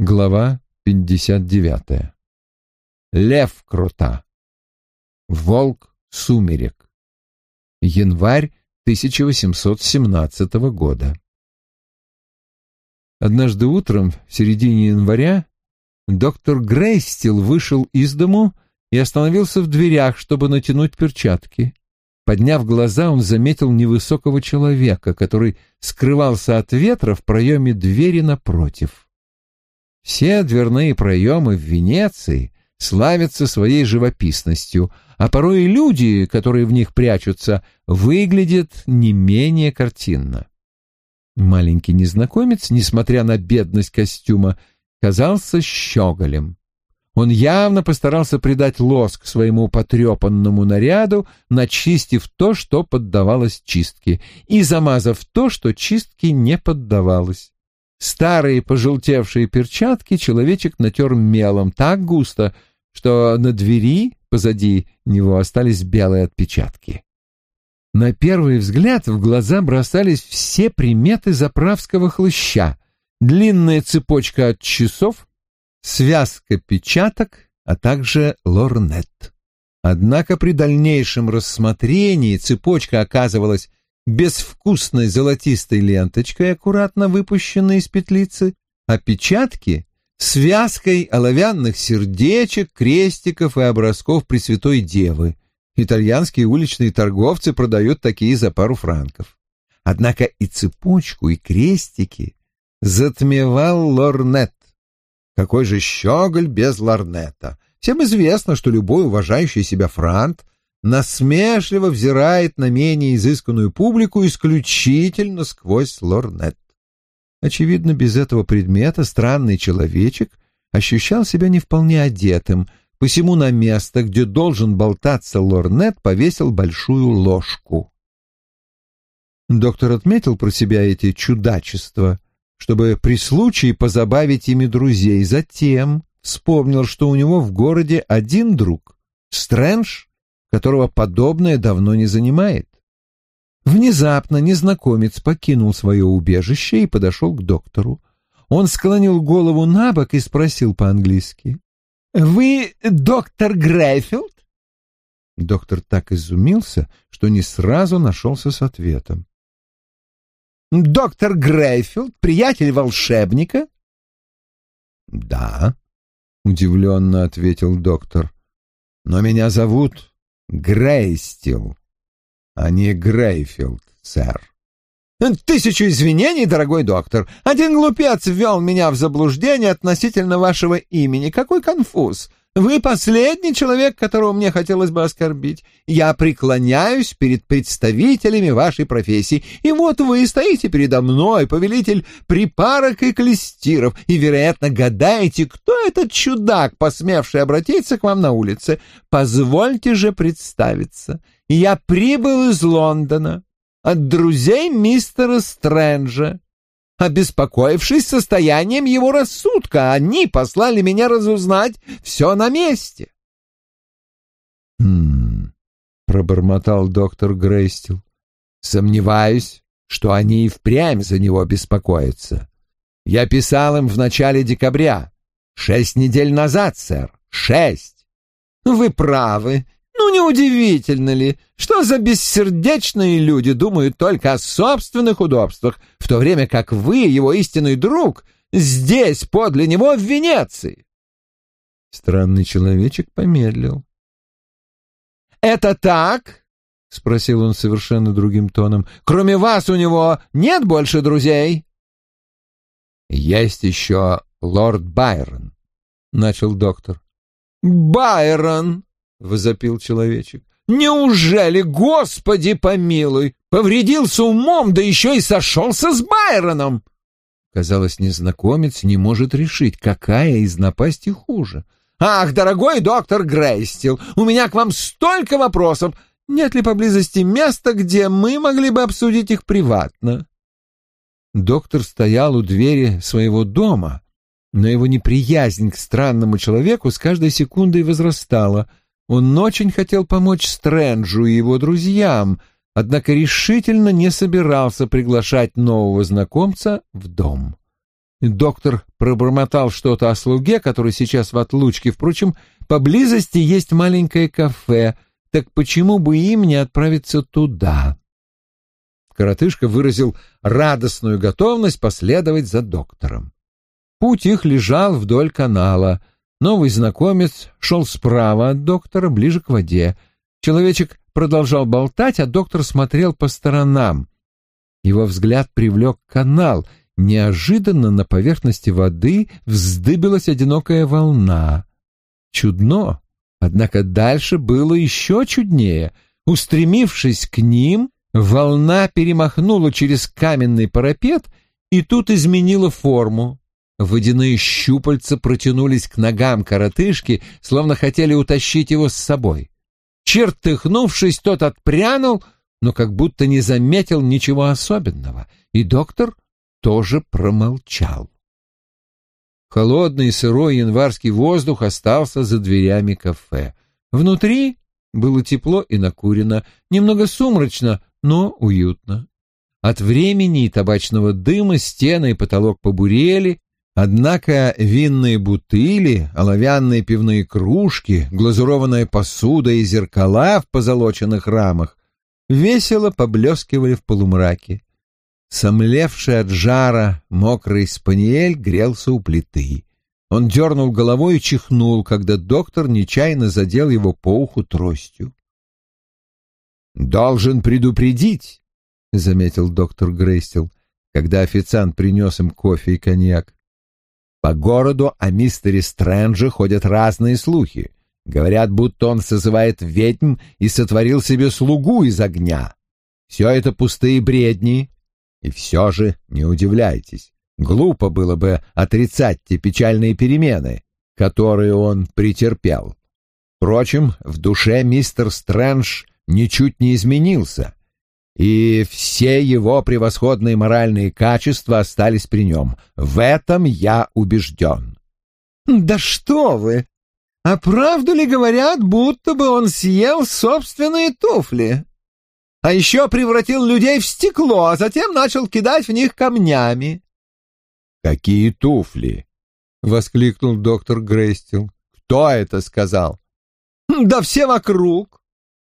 Глава 59. Лев Крута. Волк сумерек. Январь 1817 года. Однажды утром, в середине января, доктор Грейстил вышел из дому и остановился в дверях, чтобы натянуть перчатки. Подняв глаза, он заметил невысокого человека, который скрывался от ветра в проеме двери напротив. Все дверные проемы в Венеции славятся своей живописностью, а порой и люди, которые в них прячутся, выглядят не менее картинно. Маленький незнакомец, несмотря на бедность костюма, казался щеголем. Он явно постарался придать лоск своему потрепанному наряду, начистив то, что поддавалось чистке, и замазав то, что чистке не поддавалось. Старые пожелтевшие перчатки человечек натер мелом так густо, что на двери позади него остались белые отпечатки. На первый взгляд в глаза бросались все приметы заправского хлыща. Длинная цепочка от часов, связка печаток, а также лорнет. Однако при дальнейшем рассмотрении цепочка оказывалась безвкусной золотистой ленточкой, аккуратно выпущенной из петлицы, а печатки — связкой оловянных сердечек, крестиков и образков Пресвятой Девы. Итальянские уличные торговцы продают такие за пару франков. Однако и цепочку, и крестики затмевал лорнет. Какой же щеголь без лорнета? Всем известно, что любой уважающий себя франт — насмешливо взирает на менее изысканную публику исключительно сквозь лорнет. Очевидно, без этого предмета странный человечек ощущал себя не вполне одетым, посему на место, где должен болтаться лорнет, повесил большую ложку. Доктор отметил про себя эти чудачества, чтобы при случае позабавить ими друзей. Затем вспомнил, что у него в городе один друг — Стрэндж которого подобное давно не занимает. Внезапно незнакомец покинул свое убежище и подошел к доктору. Он склонил голову на бок и спросил по-английски. «Вы доктор Грейфилд?» Доктор так изумился, что не сразу нашелся с ответом. «Доктор Грейфилд, приятель волшебника?» «Да», — удивленно ответил доктор. «Но меня зовут Грейстил, а не Грейфилд, сэр. «Тысячу извинений, дорогой доктор. Один глупец ввел меня в заблуждение относительно вашего имени. Какой конфуз! Вы последний человек, которого мне хотелось бы оскорбить. Я преклоняюсь перед представителями вашей профессии, и вот вы стоите передо мной, повелитель припарок и клестиров, и, вероятно, гадаете, кто этот чудак, посмевший обратиться к вам на улице. Позвольте же представиться. Я прибыл из Лондона от друзей мистера Стрэнджа обеспокоившись состоянием его рассудка. Они послали меня разузнать все на месте. «Хм...» — пробормотал доктор Грейстил. «Сомневаюсь, что они и впрямь за него беспокоятся. Я писал им в начале декабря. Шесть недель назад, сэр. Шесть!» «Вы правы. Ну, неудивительно ли, что за бессердечные люди думают только о собственных удобствах, в то время как вы, его истинный друг, здесь, подле него, в Венеции? Странный человечек помедлил. «Это так?» — спросил он совершенно другим тоном. «Кроме вас у него нет больше друзей?» «Есть еще лорд Байрон», — начал доктор. «Байрон!» — возопил человечек. «Неужели, Господи помилуй, повредился умом, да еще и сошелся с Байроном?» Казалось, незнакомец не может решить, какая из напасти хуже. «Ах, дорогой доктор Грейстил, у меня к вам столько вопросов! Нет ли поблизости места, где мы могли бы обсудить их приватно?» Доктор стоял у двери своего дома, но его неприязнь к странному человеку с каждой секундой возрастала — он очень хотел помочь Стрэнджу и его друзьям, однако решительно не собирался приглашать нового знакомца в дом. Доктор пробормотал что-то о слуге, который сейчас в отлучке. Впрочем, поблизости есть маленькое кафе, так почему бы им не отправиться туда? Коротышка выразил радостную готовность последовать за доктором. Путь их лежал вдоль канала. Новый знакомец шел справа от доктора, ближе к воде. Человечек продолжал болтать, а доктор смотрел по сторонам. Его взгляд привлек канал — Неожиданно на поверхности воды вздыбилась одинокая волна. Чудно, однако дальше было еще чуднее. Устремившись к ним, волна перемахнула через каменный парапет и тут изменила форму. Водяные щупальца протянулись к ногам коротышки, словно хотели утащить его с собой. Чертыхнувшись, тот отпрянул, но как будто не заметил ничего особенного, и доктор тоже промолчал. Холодный сырой январский воздух остался за дверями кафе. Внутри было тепло и накурено, немного сумрачно, но уютно. От времени и табачного дыма стены и потолок побурели, однако винные бутыли, оловянные пивные кружки, глазурованная посуда и зеркала в позолоченных рамах весело поблескивали в полумраке. Сомлевший от жара мокрый спаниель грелся у плиты. Он дернул головой и чихнул, когда доктор нечаянно задел его по уху тростью. «Должен предупредить», — заметил доктор Грейстел, когда официант принес им кофе и коньяк. «По городу о мистере Стрэнджи ходят разные слухи. Говорят, будто он созывает ведьм и сотворил себе слугу из огня. Все это пустые бредни, и все же не удивляйтесь. Глупо было бы отрицать те печальные перемены, которые он претерпел. Впрочем, в душе мистер Стрэндж ничуть не изменился, и все его превосходные моральные качества остались при нем. В этом я убежден. «Да что вы! А правду ли говорят, будто бы он съел собственные туфли?» а еще превратил людей в стекло, а затем начал кидать в них камнями. «Какие туфли?» — воскликнул доктор Грейстил. «Кто это сказал?» «Да все вокруг.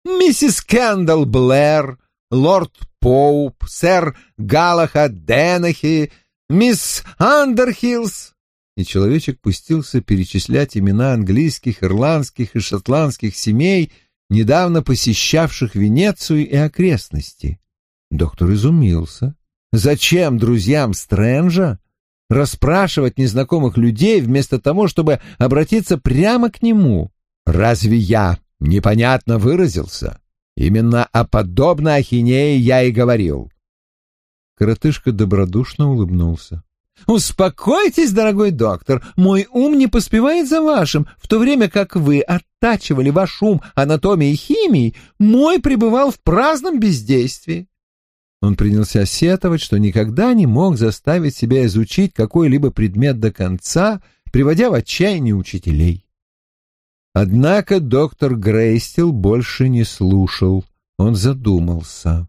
Миссис Кендалл Блэр, лорд Поуп, сэр Галаха Денахи, мисс Андерхиллс». И человечек пустился перечислять имена английских, ирландских и шотландских семей — недавно посещавших Венецию и окрестности. Доктор изумился. Зачем друзьям Стрэнджа расспрашивать незнакомых людей вместо того, чтобы обратиться прямо к нему? Разве я непонятно выразился? Именно о подобной ахинее я и говорил. Коротышка добродушно улыбнулся. «Успокойтесь, дорогой доктор, мой ум не поспевает за вашим, в то время как вы оттачивали ваш ум анатомией и химией, мой пребывал в праздном бездействии». Он принялся сетовать, что никогда не мог заставить себя изучить какой-либо предмет до конца, приводя в отчаяние учителей. Однако доктор Грейстил больше не слушал, он задумался.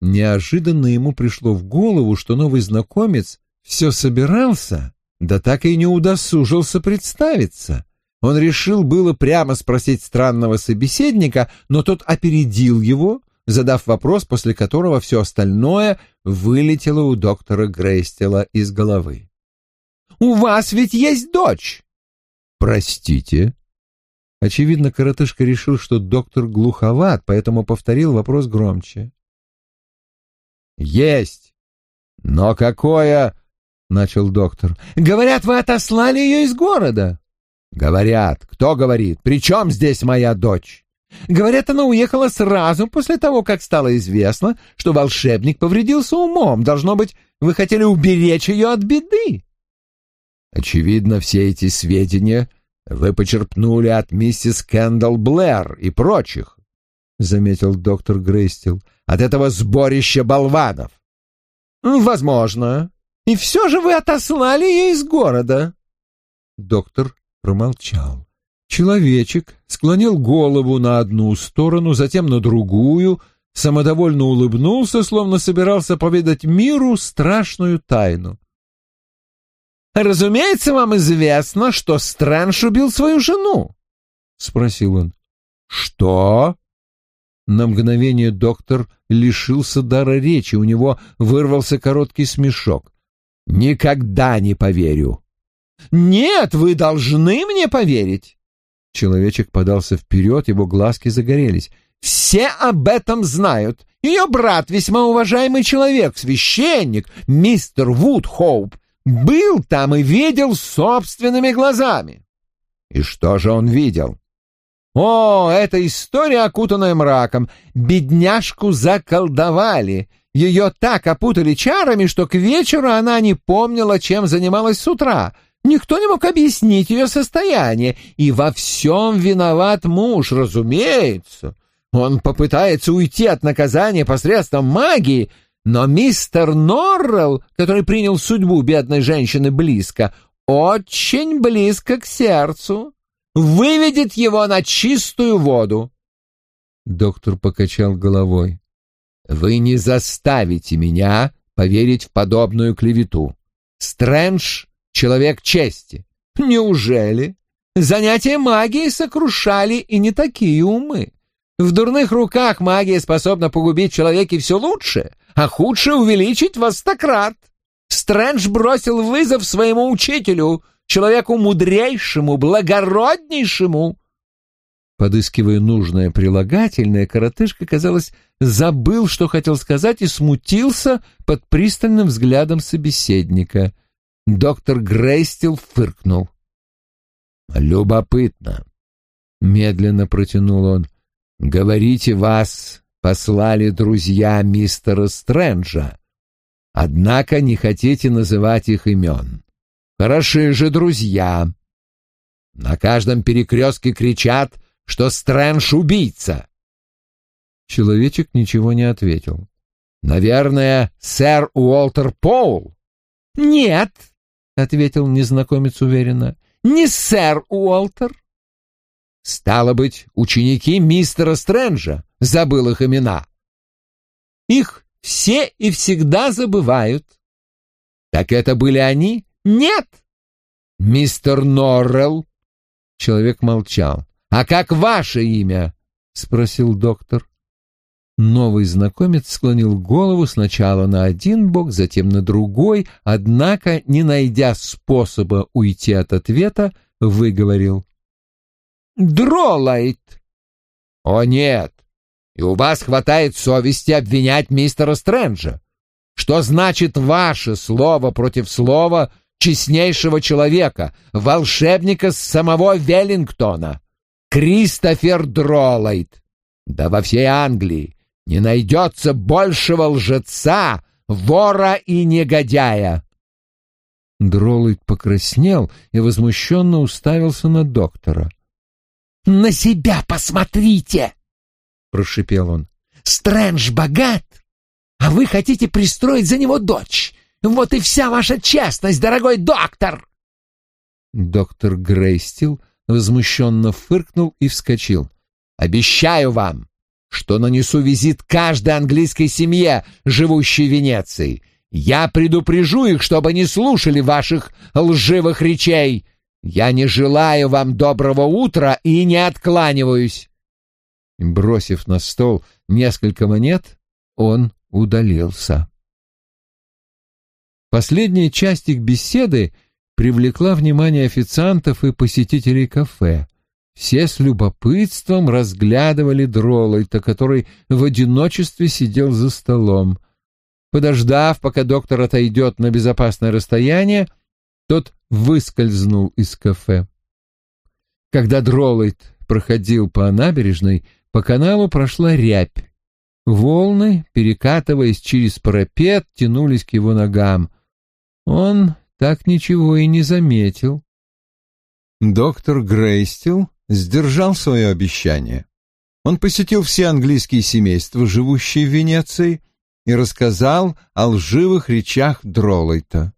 Неожиданно ему пришло в голову, что новый знакомец все собирался, да так и не удосужился представиться. Он решил было прямо спросить странного собеседника, но тот опередил его, задав вопрос, после которого все остальное вылетело у доктора Грейстела из головы. «У вас ведь есть дочь!» «Простите?» Очевидно, коротышка решил, что доктор глуховат, поэтому повторил вопрос громче. «Есть! Но какое...» — начал доктор. «Говорят, вы отослали ее из города». «Говорят. Кто говорит? При чем здесь моя дочь?» «Говорят, она уехала сразу после того, как стало известно, что волшебник повредился умом. Должно быть, вы хотели уберечь ее от беды». «Очевидно, все эти сведения вы почерпнули от миссис Кэндалл Блэр и прочих», — заметил доктор Грейстил, — «от этого сборища болванов». «Возможно», и все же вы отослали ее из города. Доктор промолчал. Человечек склонил голову на одну сторону, затем на другую, самодовольно улыбнулся, словно собирался поведать миру страшную тайну. Разумеется, вам известно, что Стрэндж убил свою жену. — спросил он. «Что?» На мгновение доктор лишился дара речи, у него вырвался короткий смешок. «Никогда не поверю!» «Нет, вы должны мне поверить!» Человечек подался вперед, его глазки загорелись. «Все об этом знают. Ее брат весьма уважаемый человек, священник, мистер Вудхоуп, был там и видел собственными глазами». «И что же он видел?» О, эта история, окутанная мраком. Бедняжку заколдовали. Ее так опутали чарами, что к вечеру она не помнила, чем занималась с утра. Никто не мог объяснить ее состояние, и во всем виноват муж, разумеется. Он попытается уйти от наказания посредством магии, но мистер Норрелл, который принял судьбу бедной женщины близко, очень близко к сердцу выведет его на чистую воду. Доктор покачал головой. Вы не заставите меня поверить в подобную клевету. Стрэндж — человек чести. Неужели? Занятия магией сокрушали и не такие умы. В дурных руках магия способна погубить человеке все лучшее, а худшее увеличить во стократ. Стрэндж бросил вызов своему учителю — человеку мудрейшему, благороднейшему. Подыскивая нужное прилагательное, коротышка, казалось, забыл, что хотел сказать, и смутился под пристальным взглядом собеседника. Доктор Грейстил фыркнул. «Любопытно», — медленно протянул он. «Говорите, вас послали друзья мистера Стрэнджа, однако не хотите называть их имен. Хороши же друзья. На каждом перекрестке кричат, что Стрэндж — убийца. Человечек ничего не ответил. «Наверное, сэр Уолтер Поул?» «Нет», — ответил незнакомец уверенно, — «не сэр Уолтер». «Стало быть, ученики мистера Стрэнджа, забыл их имена». «Их все и всегда забывают». «Так это были они?» «Нет!» «Мистер Норрелл?» Человек молчал. «А как ваше имя?» — спросил доктор. Новый знакомец склонил голову сначала на один бок, затем на другой, однако, не найдя способа уйти от ответа, выговорил. «Дролайт!» «О, нет! И у вас хватает совести обвинять мистера Стрэнджа. Что значит ваше слово против слова честнейшего человека, волшебника с самого Веллингтона, Кристофер Дролайт. Да во всей Англии не найдется большего лжеца, вора и негодяя. Дролайт покраснел и возмущенно уставился на доктора. «На себя посмотрите!» — прошипел он. «Стрэндж богат, а вы хотите пристроить за него дочь. Вот и вся ваша честность, дорогой доктор!» Доктор Грейстил возмущенно фыркнул и вскочил. «Обещаю вам, что нанесу визит каждой английской семье, живущей в Венеции. Я предупрежу их, чтобы не слушали ваших лживых речей. Я не желаю вам доброго утра и не откланиваюсь». Бросив на стол несколько монет, он удалился. Последняя часть их беседы привлекла внимание официантов и посетителей кафе. Все с любопытством разглядывали Дролайта, который в одиночестве сидел за столом. Подождав, пока доктор отойдет на безопасное расстояние, тот выскользнул из кафе. Когда Дролайт проходил по набережной, по каналу прошла рябь. Волны, перекатываясь через парапет, тянулись к его ногам. Он так ничего и не заметил. Доктор Грейстил сдержал свое обещание. Он посетил все английские семейства, живущие в Венеции, и рассказал о лживых речах Дролайта.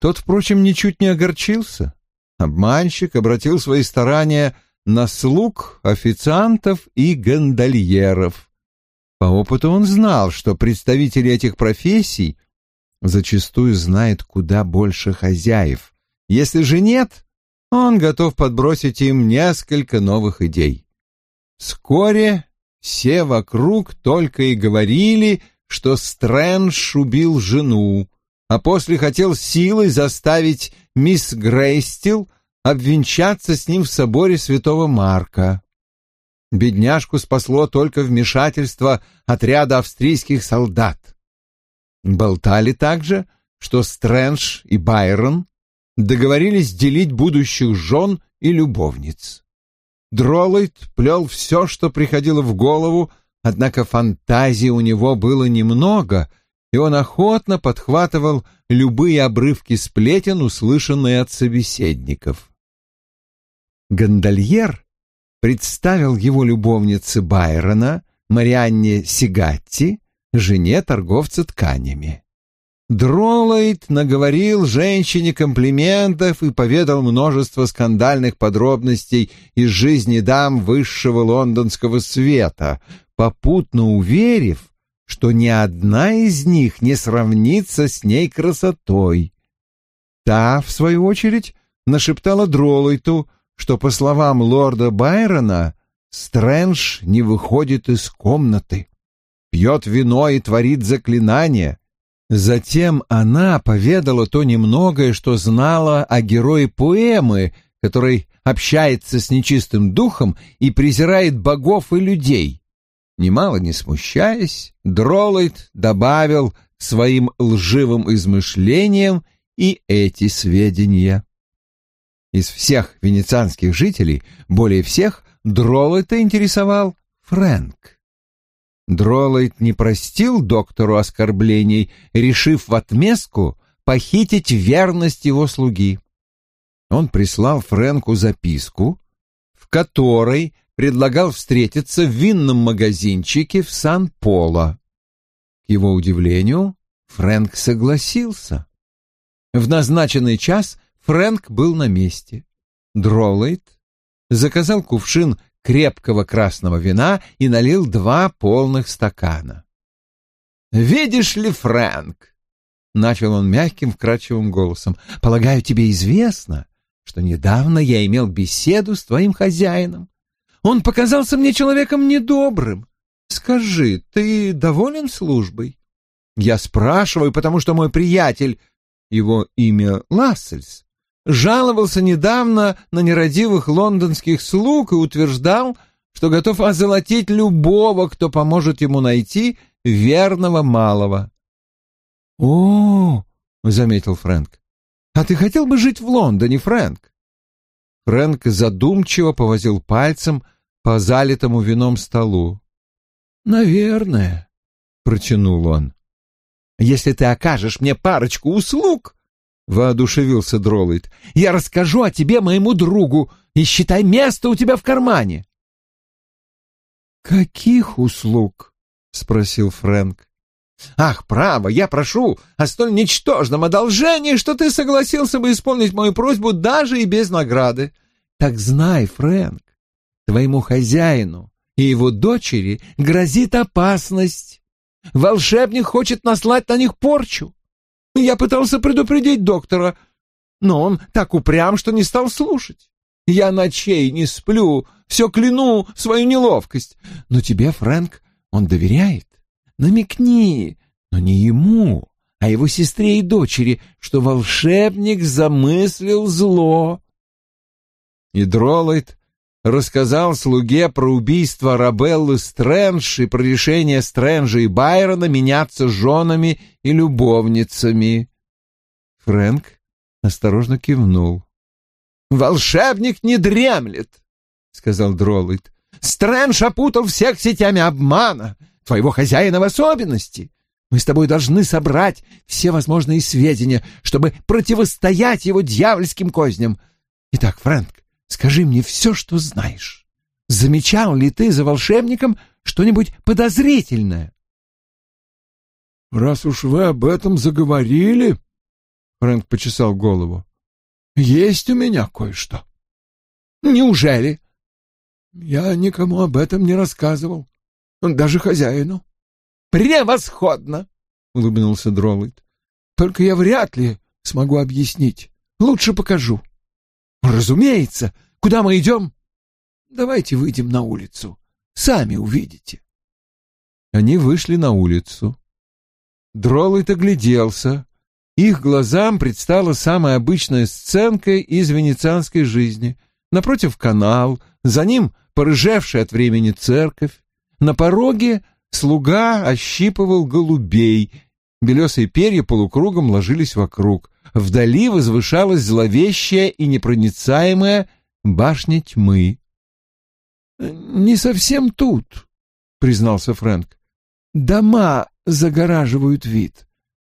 Тот, впрочем, ничуть не огорчился. Обманщик обратил свои старания на слуг, официантов и гондольеров. По опыту он знал, что представители этих профессий зачастую знает куда больше хозяев, Если же нет, он готов подбросить им несколько новых идей. Вскоре все вокруг только и говорили, что Стрэндж убил жену, а после хотел силой заставить мисс Грейстил обвенчаться с ним в соборе святого Марка. Бедняжку спасло только вмешательство отряда австрийских солдат. Болтали также, что Стрэндж и Байрон договорились делить будущих жен и любовниц. Дроллойд плел все, что приходило в голову, однако фантазии у него было немного, и он охотно подхватывал любые обрывки сплетен, услышанные от собеседников. Гондольер представил его любовнице Байрона, Марианне Сигатти, жене торговца тканями. Дроллайт наговорил женщине комплиментов и поведал множество скандальных подробностей из жизни дам высшего лондонского света, попутно уверив, что ни одна из них не сравнится с ней красотой. Та, в свою очередь, нашептала Дроллайту, что, по словам лорда Байрона, Стрэндж не выходит из комнаты, пьет вино и творит заклинания. Затем она поведала то немногое, что знала о герое поэмы, который общается с нечистым духом и презирает богов и людей. Нимало не смущаясь, Дроллайт добавил своим лживым измышлениям и эти сведения. Из всех венецианских жителей более всех Дроллайта интересовал Фрэнк. Дроллайт не простил доктору оскорблений, решив в отместку похитить верность его слуги. Он прислал Фрэнку записку, в которой предлагал встретиться в винном магазинчике в Сан-Поло. К его удивлению, Фрэнк согласился. В назначенный час Фрэнк был на месте. Дроллайт заказал кувшин крепкого красного вина и налил два полных стакана. «Видишь ли, Фрэнк?» — начал он мягким, вкрадчивым голосом. «Полагаю, тебе известно, что недавно я имел беседу с твоим хозяином. Он показался мне человеком недобрым. Скажи, ты доволен службой?» Я спрашиваю, потому что мой приятель, его имя Лассельс, жаловался недавно на нерадивых лондонских слуг и утверждал, что готов озолотить любого, кто поможет ему найти верного малого. «О, — заметил Фрэнк, — а ты хотел бы жить в Лондоне, Фрэнк?» Фрэнк задумчиво повозил пальцем по залитому вином столу. «Наверное», — протянул он. «Если ты окажешь мне парочку услуг, воодушевился Дроллайт. «Я расскажу о тебе моему другу, и считай место у тебя в кармане». «Каких услуг?» — спросил Фрэнк. «Ах, право, я прошу о столь ничтожном одолжении, что ты согласился бы исполнить мою просьбу даже и без награды. Так знай, Фрэнк, твоему хозяину и его дочери грозит опасность. Волшебник хочет наслать на них порчу. Я пытался предупредить доктора, но он так упрям, что не стал слушать. Я ночей не сплю, все кляну свою неловкость. Но тебе, Фрэнк, он доверяет. Намекни, но не ему, а его сестре и дочери, что волшебник замыслил зло. И Дроллайт рассказал слуге про убийство Рабеллы Стрэндж и про решение Стрэнджа и Байрона меняться женами и любовницами. Фрэнк осторожно кивнул. «Волшебник не дремлет», — сказал Дроллайт. «Стрэндж опутал всех сетями обмана, твоего хозяина в особенности. Мы с тобой должны собрать все возможные сведения, чтобы противостоять его дьявольским козням. Итак, Фрэнк, Скажи мне все, что знаешь. Замечал ли ты за волшебником что-нибудь подозрительное? — Раз уж вы об этом заговорили, — Фрэнк почесал голову, — есть у меня кое-что. — Неужели? — Я никому об этом не рассказывал, даже хозяину. — Превосходно! — улыбнулся Дроллайт. — Только я вряд ли смогу объяснить, Лучше покажу. Разумеется. Куда мы идем? Давайте выйдем на улицу. Сами увидите. Они вышли на улицу. Дроллайт огляделся. Их глазам предстала самая обычная сценка из венецианской жизни. Напротив канал, за ним порыжевшая от времени церковь. На пороге слуга ощипывал голубей. Белесые перья полукругом ложились вокруг. Вдали возвышалась зловещая и непроницаемая башня тьмы. «Не совсем тут», — признался Фрэнк. «Дома загораживают вид.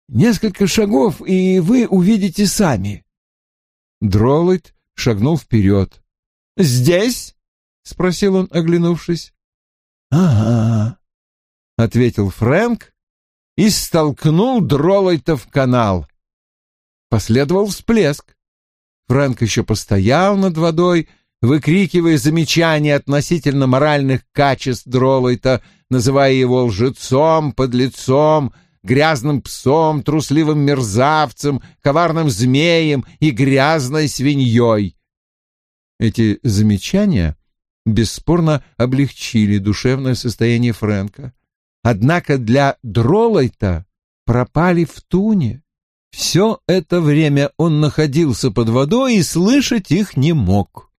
Несколько шагов, и вы увидите сами». Дроллайт шагнул вперед. «Здесь?» — спросил он, оглянувшись. «Ага», — ответил Фрэнк и столкнул Дроллайта в канал. Последовал всплеск. Фрэнк еще постоял над водой, выкрикивая замечания относительно моральных качеств Дроллайта, называя его лжецом, подлецом, грязным псом, трусливым мерзавцем, коварным змеем и грязной свиньей. Эти замечания бесспорно облегчили душевное состояние Фрэнка. Однако для Дролайта пропали в туне. Все это время он находился под водой и слышать их не мог.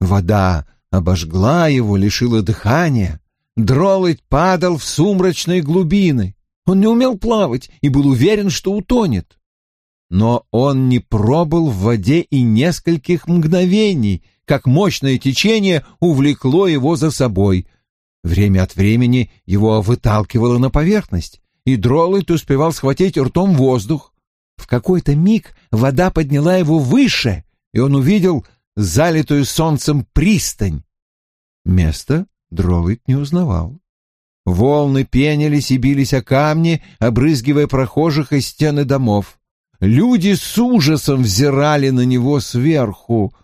Вода обожгла его, лишила дыхания. Дроллайт падал в сумрачные глубины. Он не умел плавать и был уверен, что утонет. Но он не пробыл в воде и нескольких мгновений, как мощное течение увлекло его за собой. Время от времени его выталкивало на поверхность, и Дроллайт успевал схватить ртом воздух. В какой-то миг вода подняла его выше, и он увидел залитую солнцем пристань. Место Дроллайт не узнавал. Волны пенились и бились о камни, обрызгивая прохожих и стены домов. Люди с ужасом взирали на него сверху.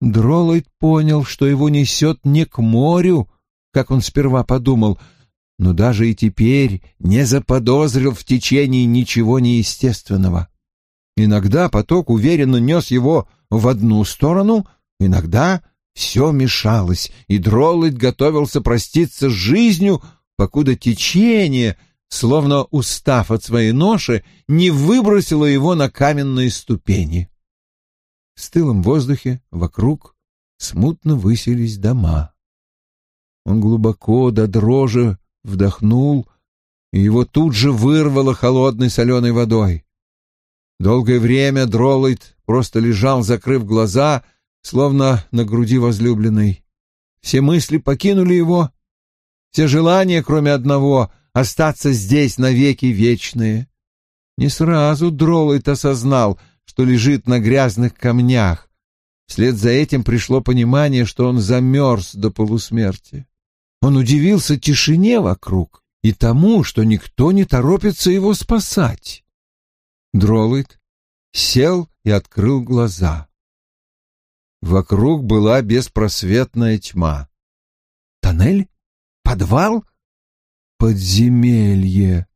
Дроллайт понял, что его несет не к морю, как он сперва подумал, но даже и теперь не заподозрил в течении ничего неестественного. Иногда поток уверенно нес его в одну сторону, иногда все мешалось, и Дроллайт готовился проститься с жизнью, покуда течение, словно устав от своей ноши, не выбросило его на каменные ступени. В стылом воздухе вокруг смутно высились дома. Он глубоко до дрожи вдохнул, и его тут же вырвало холодной соленой водой. Долгое время Дроллайт просто лежал, закрыв глаза, словно на груди возлюбленной. Все мысли покинули его, все желания, кроме одного, остаться здесь навеки вечные. Не сразу Дроллайт осознал, что лежит на грязных камнях. Вслед за этим пришло понимание, что он замерз до полусмерти. Он удивился тишине вокруг и тому, что никто не торопится его спасать. Дроллайт сел и открыл глаза. Вокруг была беспросветная тьма. Тоннель? Подвал? Подземелье.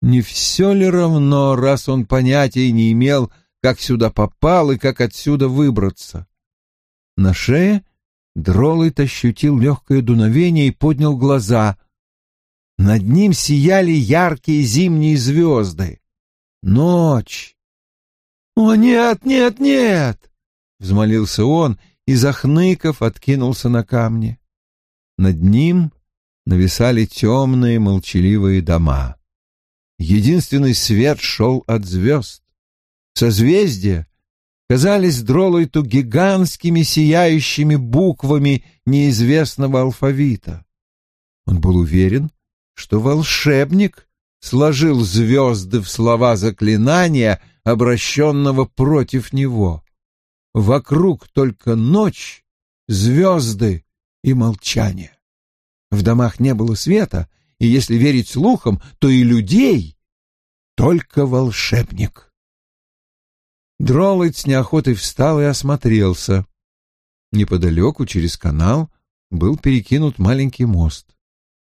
Не все ли равно, раз он понятия не имел, как сюда попал и как отсюда выбраться? На шее Дроллайт ощутил легкое дуновение и поднял глаза. Над ним сияли яркие зимние звезды. Ночь. «О, нет, нет, нет!» — взмолился он и, захныков, откинулся на камни. Над ним нависали темные молчаливые дома. Единственный свет шел от звезд. Созвездия казались Дролойту гигантскими сияющими буквами неизвестного алфавита. Он был уверен, что волшебник сложил звезды в слова заклинания, обращенного против него. Вокруг только ночь, звезды и молчание. В домах не было света, и, если верить слухам, то и людей только волшебник. Дроллайт с неохотой встал и осмотрелся. Неподалеку, через канал, был перекинут маленький мост.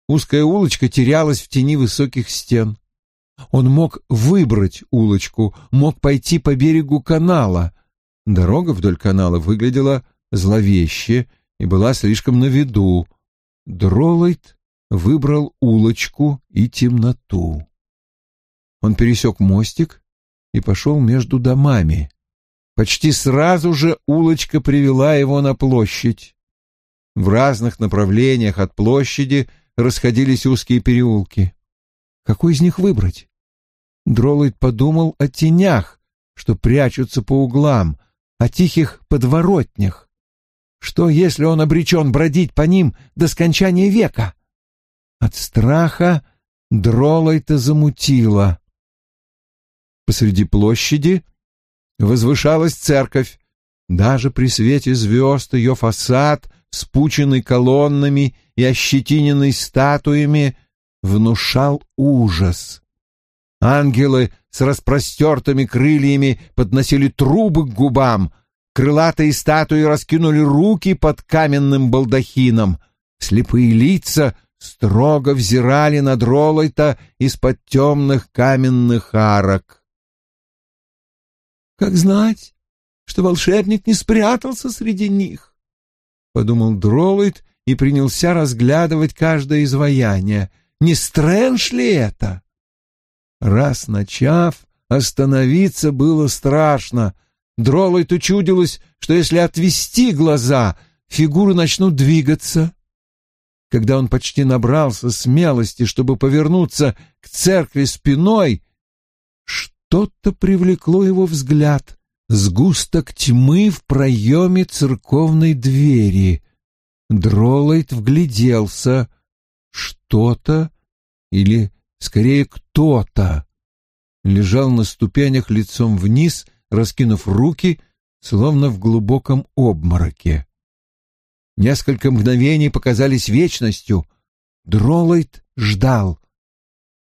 Узкая улочка терялась в тени высоких стен. Он мог выбрать улочку, мог пойти по берегу канала. Дорога вдоль канала выглядела зловеще и была слишком на виду. Дролайт выбрал улочку и темноту. Он пересек мостик и пошел между домами. Почти сразу же улочка привела его на площадь. В разных направлениях от площади расходились узкие переулки. Какой из них выбрать? Дроллойд подумал о тенях, что прячутся по углам, о тихих подворотнях. Что, если он обречен бродить по ним до скончания века? От страха Дроллойта замутило. Посреди площади возвышалась церковь. Даже при свете звезд ее фасад, спученный колоннами и ощетиненный статуями, внушал ужас. Ангелы с распростертыми крыльями подносили трубы к губам, крылатые статуи раскинули руки под каменным балдахином, слепые лица строго взирали на Дролойта из-под темных каменных арок. Как знать, что волшебник не спрятался среди них? — подумал Дроллойд и принялся разглядывать каждое изваяние. Не Стрэндж ли это? Раз начав, остановиться было страшно. Дроллойд учудилось, что если отвести глаза, фигуры начнут двигаться. Когда он почти набрался смелости, чтобы повернуться к церкви спиной, что-то привлекло его взгляд. Сгусток тьмы в проеме церковной двери. Дролайт вгляделся. Что-то, или, скорее, кто-то, лежал на ступенях лицом вниз, раскинув руки, словно в глубоком обмороке. Несколько мгновений показались вечностью. Дролайт ждал.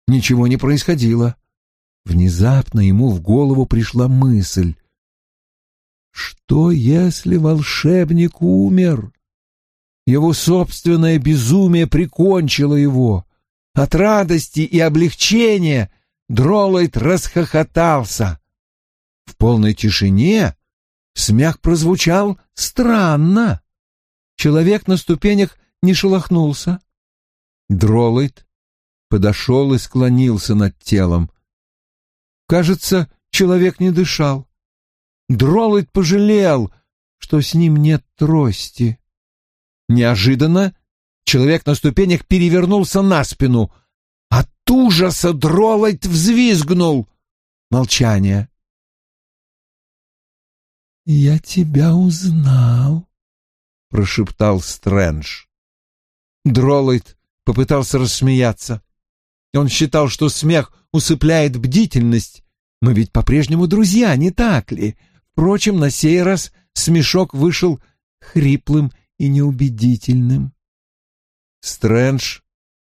Ничего не происходило. Внезапно ему в голову пришла мысль. Что, если волшебник умер? Его собственное безумие прикончило его. От радости и облегчения Дролойд расхохотался. В полной тишине смех прозвучал странно. Человек на ступенях не шелохнулся. Дролойд подошел и склонился над телом. Кажется, человек не дышал. Дроллайт пожалел, что с ним нет трости. Неожиданно человек на ступенях перевернулся на спину. От ужаса Дроллайт взвизгнул. Молчание. «Я тебя узнал», — прошептал Стрэндж. Дроллайт попытался рассмеяться. Он считал, что смех усыпляет бдительность. Мы ведь по-прежнему друзья, не так ли? Впрочем, на сей раз смешок вышел хриплым и неубедительным. Стрэндж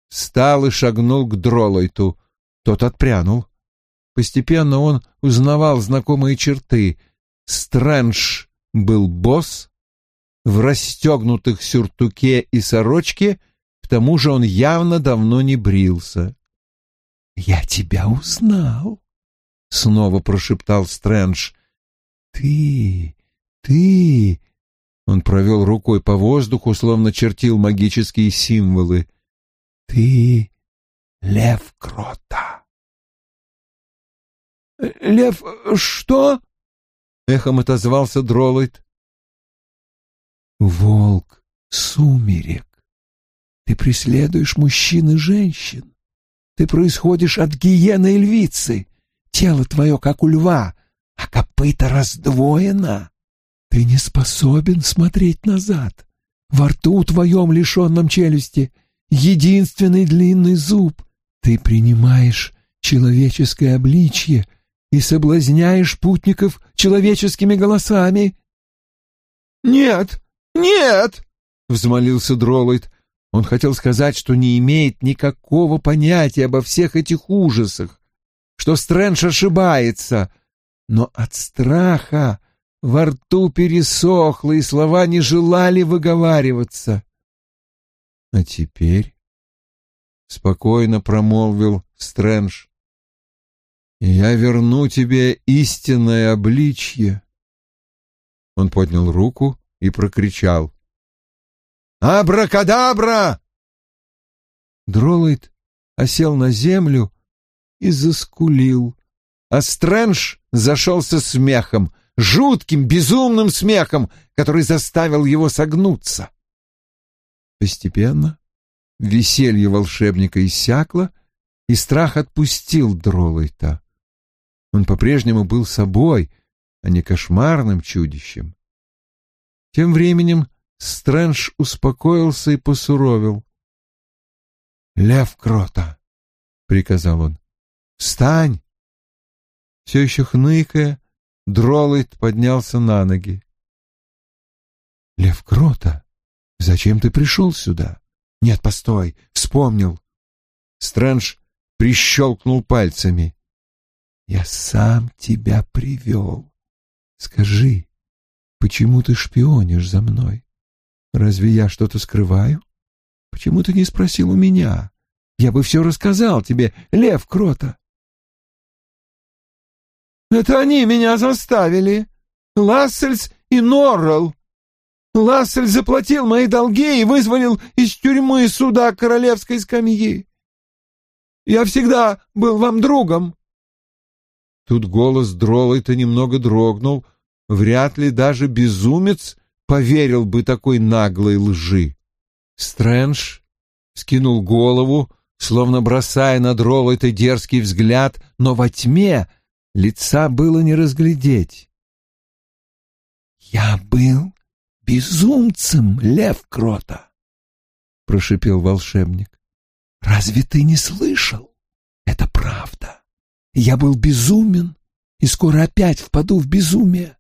встал и шагнул к Дролойту. Тот отпрянул. Постепенно он узнавал знакомые черты. Стрэндж был босс, в расстегнутых сюртуке и сорочке, к тому же он явно давно не брился. «Я тебя узнал», — снова прошептал Стрэндж. «Ты, ты...» Он провел рукой по воздуху, словно чертил магические символы. «Ты лев Крота». «Лев что?» — эхом отозвался Дролойд. «Волк сумерек. Ты преследуешь мужчин и женщин. Ты происходишь от гиены и львицы. Тело твое, как у льва, а копыта раздвоено. Ты не способен смотреть назад. Во рту твоем, лишенном челюсти, единственный длинный зуб. Ты принимаешь человеческое обличье и соблазняешь путников человеческими голосами. «Нет, нет!» — взмолился Дролойд. Он хотел сказать, что не имеет никакого понятия обо всех этих ужасах, что Стрэндж ошибается, но от страха во рту пересохло, и слова не желали выговариваться. — А теперь, — спокойно промолвил Стрэндж, Я верну тебе истинное обличье. Он поднял руку и прокричал. «Абракадабра!» Дроллайт осел на землю и заскулил, а Стрэндж зашелся смехом, жутким, безумным смехом, который заставил его согнуться. Постепенно веселье волшебника иссякло, и страх отпустил Дроллайта. Он по-прежнему был собой, а не кошмарным чудищем. Тем временем Стрэндж успокоился и посуровил. «Лев Крота!» — приказал он. «Встань!» Все еще хныкая, Дроллайт поднялся на ноги. «Лев Крота, зачем ты пришел сюда?» «Нет, постой, вспомнил!» Стрэндж прищелкнул пальцами. «Я сам тебя привел. Скажи, почему ты шпионишь за мной? Разве я что-то скрываю? Почему ты не спросил у меня? Я бы все рассказал тебе, Лев Крота. Это они меня заставили. Лассельс и Норрелл. Лассель заплатил мои долги и вызволил из тюрьмы суда королевской скамьи. Я всегда был вам другом. Тут голос Дроллайта немного дрогнул. Вряд ли даже безумец поверил бы такой наглой лжи. Стрэндж скинул голову, словно бросая на Дроллайта дерзкий взгляд, но во тьме лица было не разглядеть. «Я был безумцем, лев Крота!» — прошипел волшебник. «Разве ты не слышал? Это правда. Я был безумен и скоро опять впаду в безумие.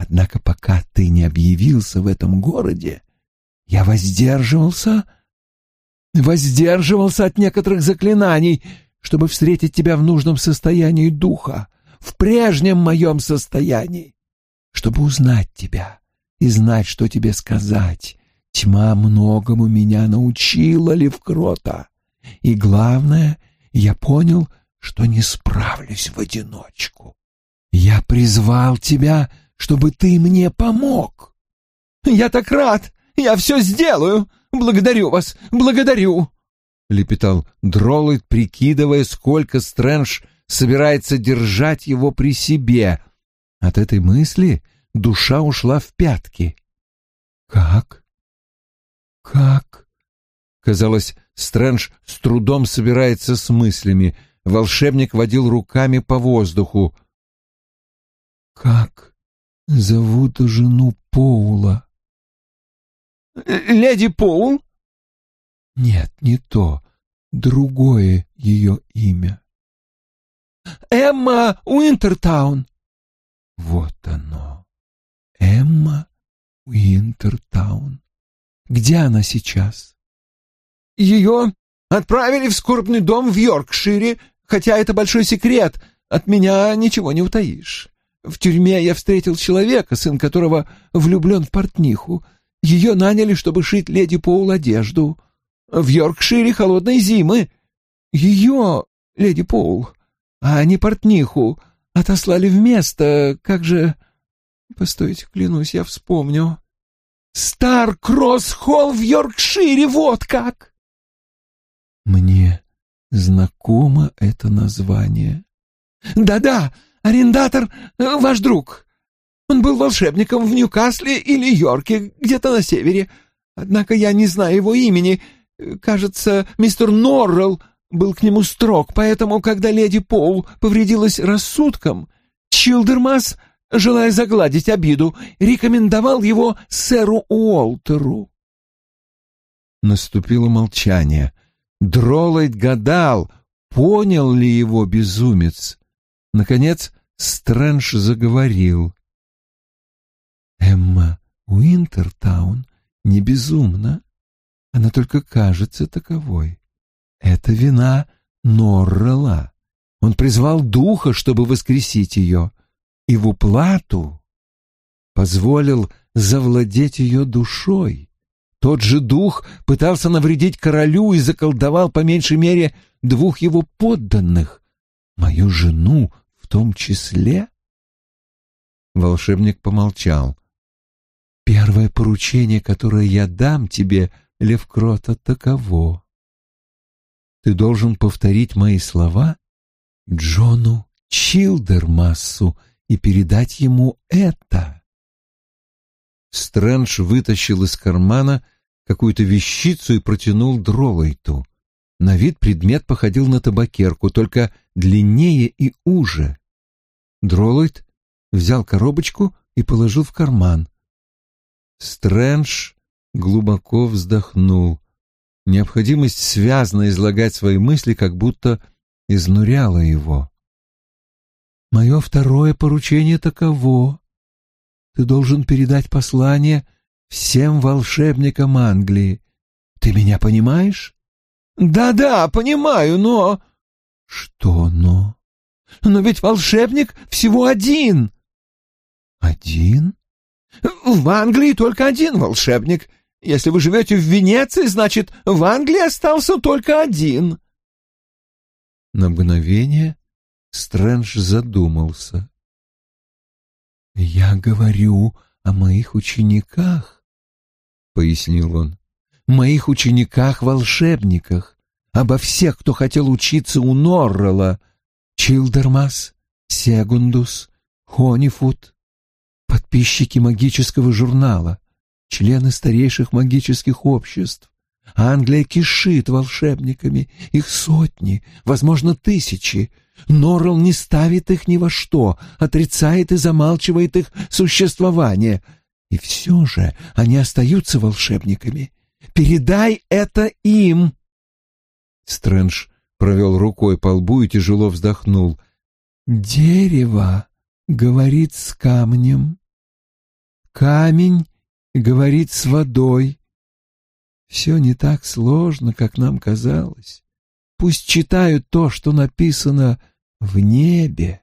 Однако пока ты не объявился в этом городе, я воздерживался, воздерживался от некоторых заклинаний, чтобы встретить тебя в нужном состоянии духа, в прежнем моем состоянии, чтобы узнать тебя и знать, что тебе сказать. Тьма многому меня научила, Левкрота. И главное, я понял, что не справлюсь в одиночку. Я призвал тебя, чтобы ты мне помог. Я так рад! Я все сделаю! Благодарю вас! Благодарю!» — лепетал Дроллайт, прикидывая, сколько Стрэндж собирается держать его при себе. От этой мысли душа ушла в пятки. «Как? Как?» Казалось, Стрэндж с трудом собирается с мыслями. Волшебник водил руками по воздуху. «Как зовут жену Поула?» «Леди Поул?» «Нет, не то. Другое ее имя». «Эмма Уинтертаун». «Вот оно. Эмма Уинтертаун. Где она сейчас?» Ее отправили в скорбный дом в Йоркшире, хотя это большой секрет, от меня ничего не утаишь. В тюрьме я встретил человека, сын которого влюблен в портниху. Ее наняли, чтобы шить леди Поул одежду. В Йоркшире холодной зимы. Ее, леди Поул, а не портниху, отослали в место, как же... Постойте, клянусь, я вспомню. Стар-Кросс-Холл в Йоркшире, вот как! Мне знакомо это название. Да-да, арендатор э, — ваш друг. Он был волшебником в Ньюкасле или Йорке, где-то на севере. Однако я не знаю его имени. Кажется, мистер Норрелл был к нему строг, поэтому, когда леди Пол повредилась рассудком, Чилдермас, желая загладить обиду, рекомендовал его сэру Уолтеру. Наступило молчание. Дролайт гадал, понял ли его безумец. Наконец Стрэндж заговорил. «Эмма Уинтертаун не безумна. Она только кажется таковой. Это вина Норрелла. Он призвал духа, чтобы воскресить ее, и в уплату позволил завладеть ее душой. Тот же дух пытался навредить королю и заколдовал по меньшей мере двух его подданных. Мою жену в том числе? Волшебник помолчал. Первое поручение, которое я дам тебе, Левкрота, таково. Ты должен повторить мои слова Джону Чилдермассу и передать ему это. Стрэндж вытащил из кармана какую-то вещицу и протянул Дролойту. На вид предмет походил на табакерку, только длиннее и уже. Дролойт взял коробочку и положил в карман. Стрэндж глубоко вздохнул. Необходимость связно излагать свои мысли как будто изнуряла его. «Мое второе поручение таково. Ты должен передать послание всем волшебникам Англии. Ты меня понимаешь?» «Да-да, понимаю, но...» «Что «но»?» «Но ведь волшебник всего один». «Один?» «В Англии только один волшебник. Если вы живете в Венеции, значит, в Англии остался только один». На мгновение Стрэндж задумался. «Я говорю о моих учениках», — пояснил он, — «моих учениках-волшебниках, обо всех, кто хотел учиться у Норрелла, Чилдермас, Сегундус, Хонифут, подписчики магического журнала, члены старейших магических обществ. Англия кишит волшебниками, их сотни, возможно, тысячи. Норрелл не ставит их ни во что, отрицает и замалчивает их существование. И все же они остаются волшебниками. Передай это им!» Стрэндж провел рукой по лбу и тяжело вздохнул. «Дерево говорит с камнем, камень говорит с водой. Все не так сложно, как нам казалось. Пусть читают то, что написано в небе.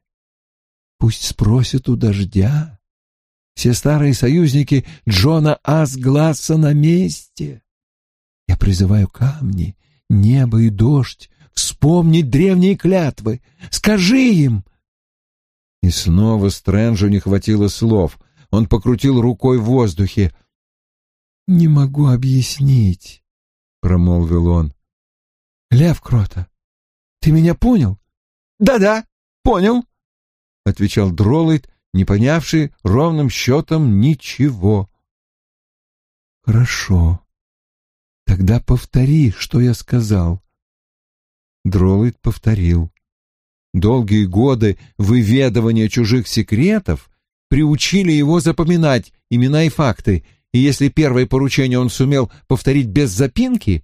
Пусть спросят у дождя. Все старые союзники Джона Асгласса на месте. Я призываю камни, небо и дождь вспомнить древние клятвы. Скажи им!» И снова Стрэнджу не хватило слов. Он покрутил рукой в воздухе. «Не могу объяснить», — промолвил он. «Лев Крота, ты меня понял?» «Да-да, понял», — отвечал Дроллайт, не понявший ровным счетом ничего. «Хорошо. Тогда повтори, что я сказал». Дроллайт повторил. Долгие годы выведывания чужих секретов приучили его запоминать имена и факты, и если первое поручение он сумел повторить без запинки,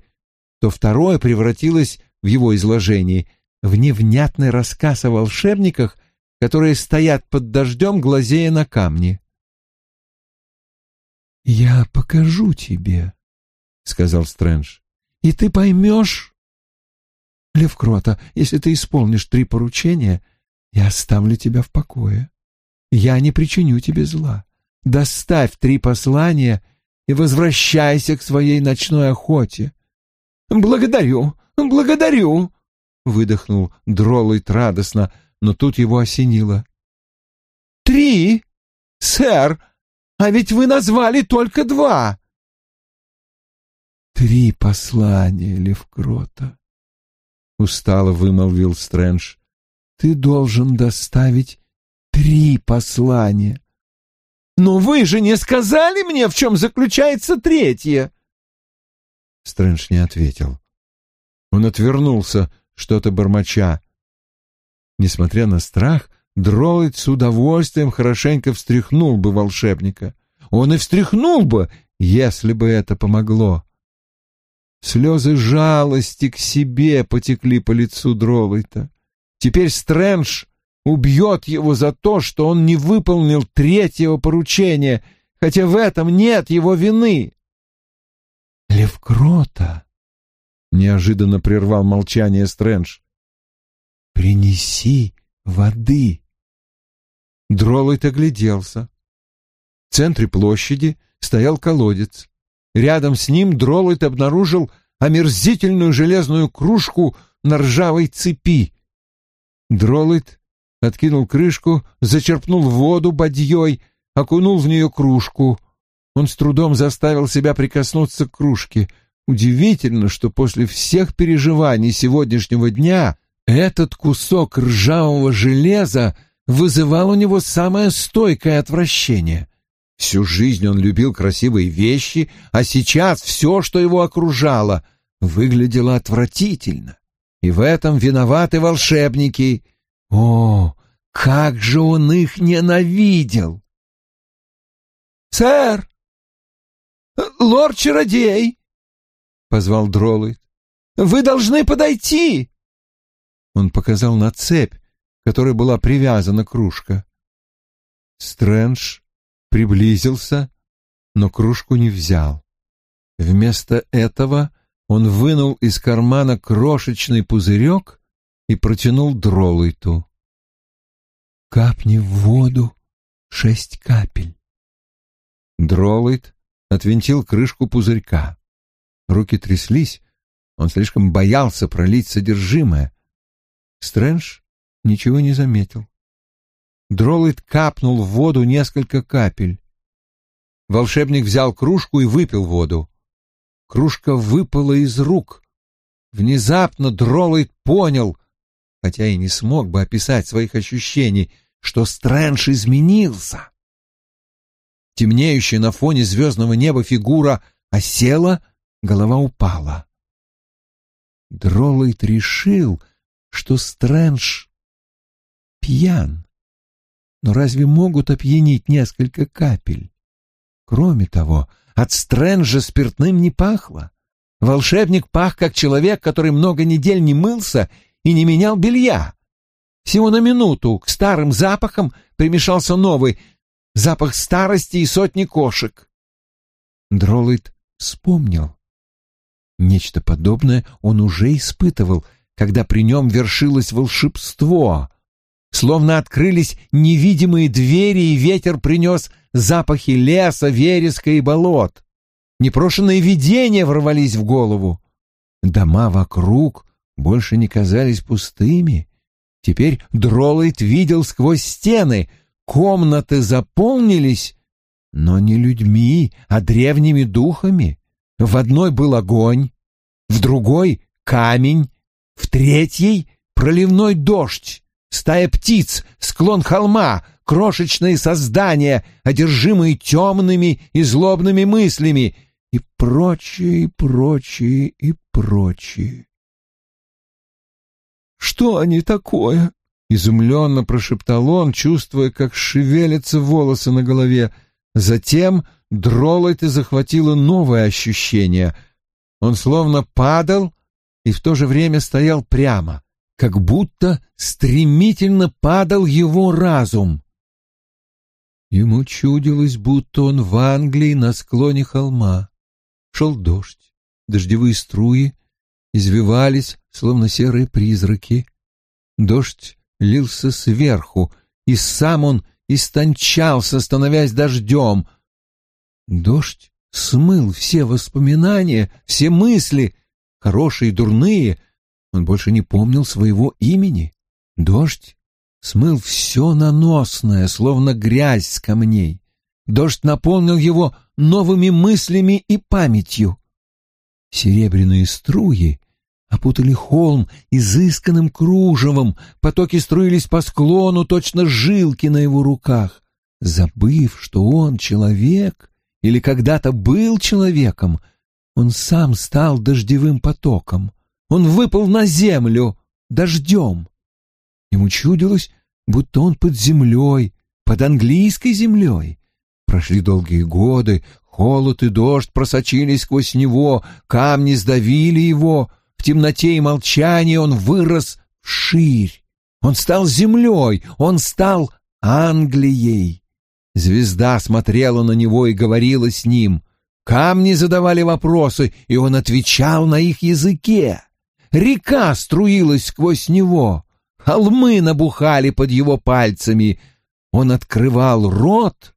то второе превратилось в его изложении в невнятный рассказ о волшебниках, которые стоят под дождем, глазея на камни. «Я покажу тебе», — сказал Стрэндж, — «и ты поймешь, Лев Крота, если ты исполнишь три поручения, я оставлю тебя в покое. Я не причиню тебе зла. Доставь три послания и возвращайся к своей ночной охоте. Благодарю, благодарю, выдохнул Дроллойд радостно, но тут его осенило. Три? Сэр, а ведь вы назвали только два. Три послания, Левкрота устало вымолвил Стрэндж. Ты должен доставить три послания. Но вы же не сказали мне, в чем заключается третье. Стрэндж не ответил. Он отвернулся, что-то бормоча. Несмотря на страх, Дроид с удовольствием хорошенько встряхнул бы волшебника. Он и встряхнул бы, если бы это помогло. Слезы жалости к себе потекли по лицу Дролайта. Теперь Стрэндж убьет его за то, что он не выполнил третьего поручения, хотя в этом нет его вины. «Левкрота!» — неожиданно прервал молчание Стрэндж. «Принеси воды!» Дролайт огляделся. В центре площади стоял колодец. Рядом с ним Дроллайт обнаружил омерзительную железную кружку на ржавой цепи. Дролит откинул крышку, зачерпнул воду бадьей, окунул в нее кружку. Он с трудом заставил себя прикоснуться к кружке. Удивительно, что после всех переживаний сегодняшнего дня этот кусок ржавого железа вызывал у него самое стойкое отвращение. Всю жизнь он любил красивые вещи, а сейчас все, что его окружало, выглядело отвратительно. И в этом виноваты волшебники. О, как же он их ненавидел! «Сэр! Лорд-чародей!» — позвал Дроллойд. «Вы должны подойти!» Он показал на цепь, которой была привязана кружка. Стрэндж приблизился, но кружку не взял. Вместо этого он вынул из кармана крошечный пузырек и протянул Дроллайту. «Капни в воду шесть капель». Дроллайт отвинтил крышку пузырька. Руки тряслись, он слишком боялся пролить содержимое. Стрэндж ничего не заметил. Дроллайт капнул в воду несколько капель. Волшебник взял кружку и выпил воду. Кружка выпала из рук. Внезапно Дроллайт понял, хотя и не смог бы описать своих ощущений, что Стрэндж изменился. Темнеющая на фоне звездного неба фигура осела, голова упала. Дроллайт решил, что Стрэндж пьян. Но разве могут опьянить несколько капель? Кроме того, от Стрэнджа спиртным не пахло. Волшебник пах, как человек, который много недель не мылся и не менял белья. Всего на минуту к старым запахам примешался новый запах старости и сотни кошек. Дроллит вспомнил. Нечто подобное он уже испытывал, когда при нем вершилось волшебство, Словно открылись невидимые двери, и ветер принес запахи леса, вереска и болот. Непрошенные видения ворвались в голову. Дома вокруг больше не казались пустыми. Теперь Дроллайт видел сквозь стены. Комнаты заполнились, но не людьми, а древними духами. В одной был огонь, в другой — камень, в третьей — проливной дождь стая птиц, склон холма, крошечные создания, одержимые темными и злобными мыслями, и прочее, и прочее, и прочее. «Что они такое?» — изумленно прошептал он, чувствуя, как шевелятся волосы на голове. Затем Дролойта захватило новое ощущение. Он словно падал и в то же время стоял прямо как будто стремительно падал его разум. Ему чудилось, будто он в Англии на склоне холма. Шел дождь, дождевые струи извивались, словно серые призраки. Дождь лился сверху, и сам он истончался, становясь дождем. Дождь смыл все воспоминания, все мысли, хорошие и дурные — он больше не помнил своего имени. Дождь смыл все наносное, словно грязь с камней. Дождь наполнил его новыми мыслями и памятью. Серебряные струи опутали холм изысканным кружевом, потоки струились по склону, точно жилки на его руках. Забыв, что он человек или когда-то был человеком, он сам стал дождевым потоком — он выпал на землю дождем. Ему чудилось, будто он под землей, под английской землей. Прошли долгие годы, холод и дождь просочились сквозь него, камни сдавили его, в темноте и молчании он вырос вширь. Он стал землей, он стал Англией. Звезда смотрела на него и говорила с ним. Камни задавали вопросы, и он отвечал на их языке. Река струилась сквозь него, холмы набухали под его пальцами. Он открывал рот,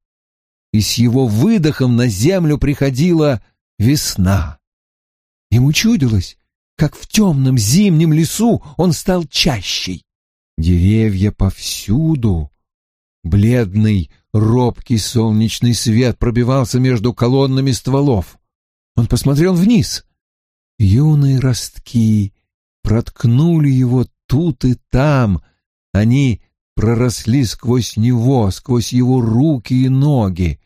и с его выдохом на землю приходила весна. Ему чудилось, как в темном зимнем лесу он стал чащей. Деревья повсюду. Бледный, робкий солнечный свет пробивался между колоннами стволов. Он посмотрел вниз. Юные ростки проткнули его тут и там. Они проросли сквозь него, сквозь его руки и ноги.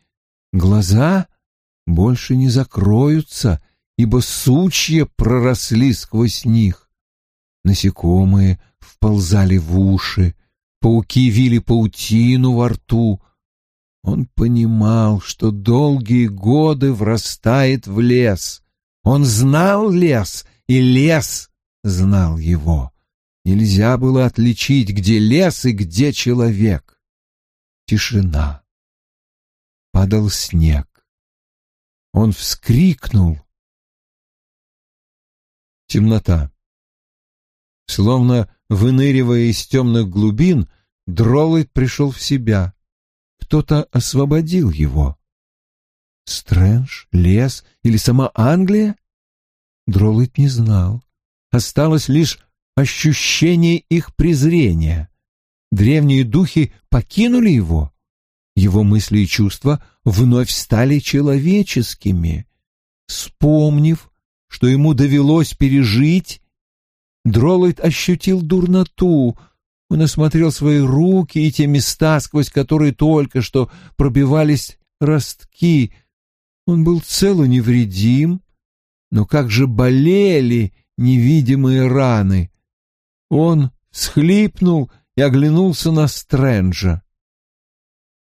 Глаза больше не закроются, ибо сучья проросли сквозь них. Насекомые вползали в уши, пауки вили паутину во рту. Он понимал, что долгие годы врастает в лес. Он знал лес, и лес знал его. Нельзя было отличить, где лес и где человек. Тишина. Падал снег. Он вскрикнул. Темнота. Словно выныривая из темных глубин, Дроллайт пришел в себя. Кто-то освободил его. Стрэндж, лес или сама Англия? Дроллайт не знал. Осталось лишь ощущение их презрения. Древние духи покинули его. Его мысли и чувства вновь стали человеческими. Вспомнив, что ему довелось пережить, Дроллайт ощутил дурноту. Он осмотрел свои руки и те места, сквозь которые только что пробивались ростки. Он был цел и невредим, но как же болели невидимые раны. Он схлипнул и оглянулся на Стрэнджа.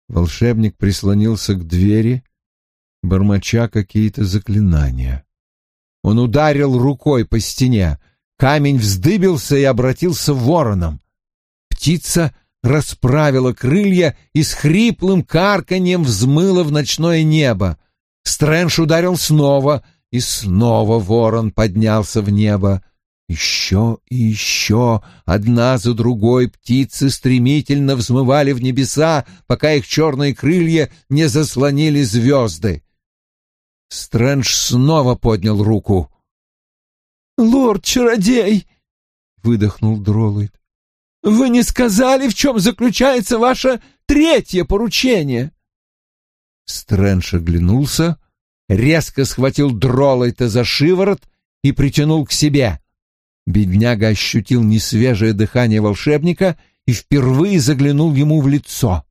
Волшебник прислонился к двери, бормоча какие-то заклинания. Он ударил рукой по стене — Камень вздыбился и обратился вороном. Птица расправила крылья и с хриплым карканьем взмыла в ночное небо. Стрэндж ударил снова, и снова ворон поднялся в небо. Еще и еще, одна за другой птицы стремительно взмывали в небеса, пока их черные крылья не заслонили звезды. Стрэндж снова поднял руку лорд-чародей!» — выдохнул Дроллайт. «Вы не сказали, в чем заключается ваше третье поручение?» Стрэндж оглянулся, резко схватил Дроллайта за шиворот и притянул к себе. Бедняга ощутил несвежее дыхание волшебника и впервые заглянул ему в лицо.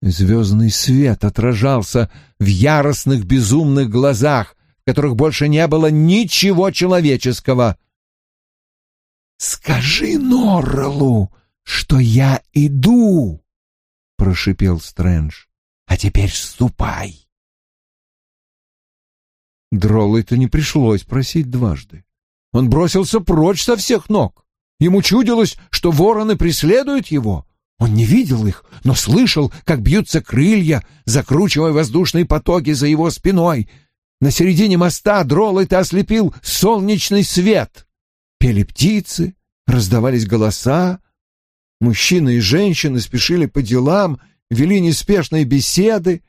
Звездный свет отражался в яростных безумных глазах, которых больше не было ничего человеческого. «Скажи Норрелу, что я иду!» — прошипел Стрэндж. «А теперь ступай!» Дроллу-то не пришлось просить дважды. Он бросился прочь со всех ног. Ему чудилось, что вороны преследуют его. Он не видел их, но слышал, как бьются крылья, закручивая воздушные потоки за его спиной — на середине моста Дроллайт ослепил солнечный свет. Пели птицы, раздавались голоса. Мужчины и женщины спешили по делам, вели неспешные беседы.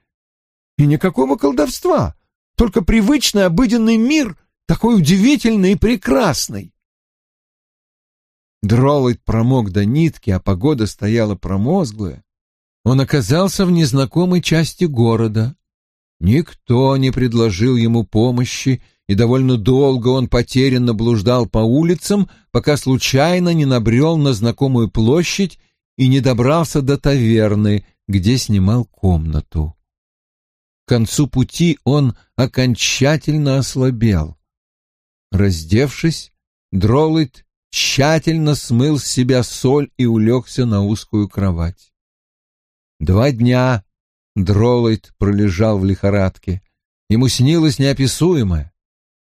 И никакого колдовства, только привычный обыденный мир, такой удивительный и прекрасный. Дроллайт промок до нитки, а погода стояла промозглая. Он оказался в незнакомой части города. Никто не предложил ему помощи, и довольно долго он потерянно блуждал по улицам, пока случайно не набрел на знакомую площадь и не добрался до таверны, где снимал комнату. К концу пути он окончательно ослабел. Раздевшись, Дроллайт тщательно смыл с себя соль и улегся на узкую кровать. Два дня Дроллайт пролежал в лихорадке. Ему снилось неописуемое.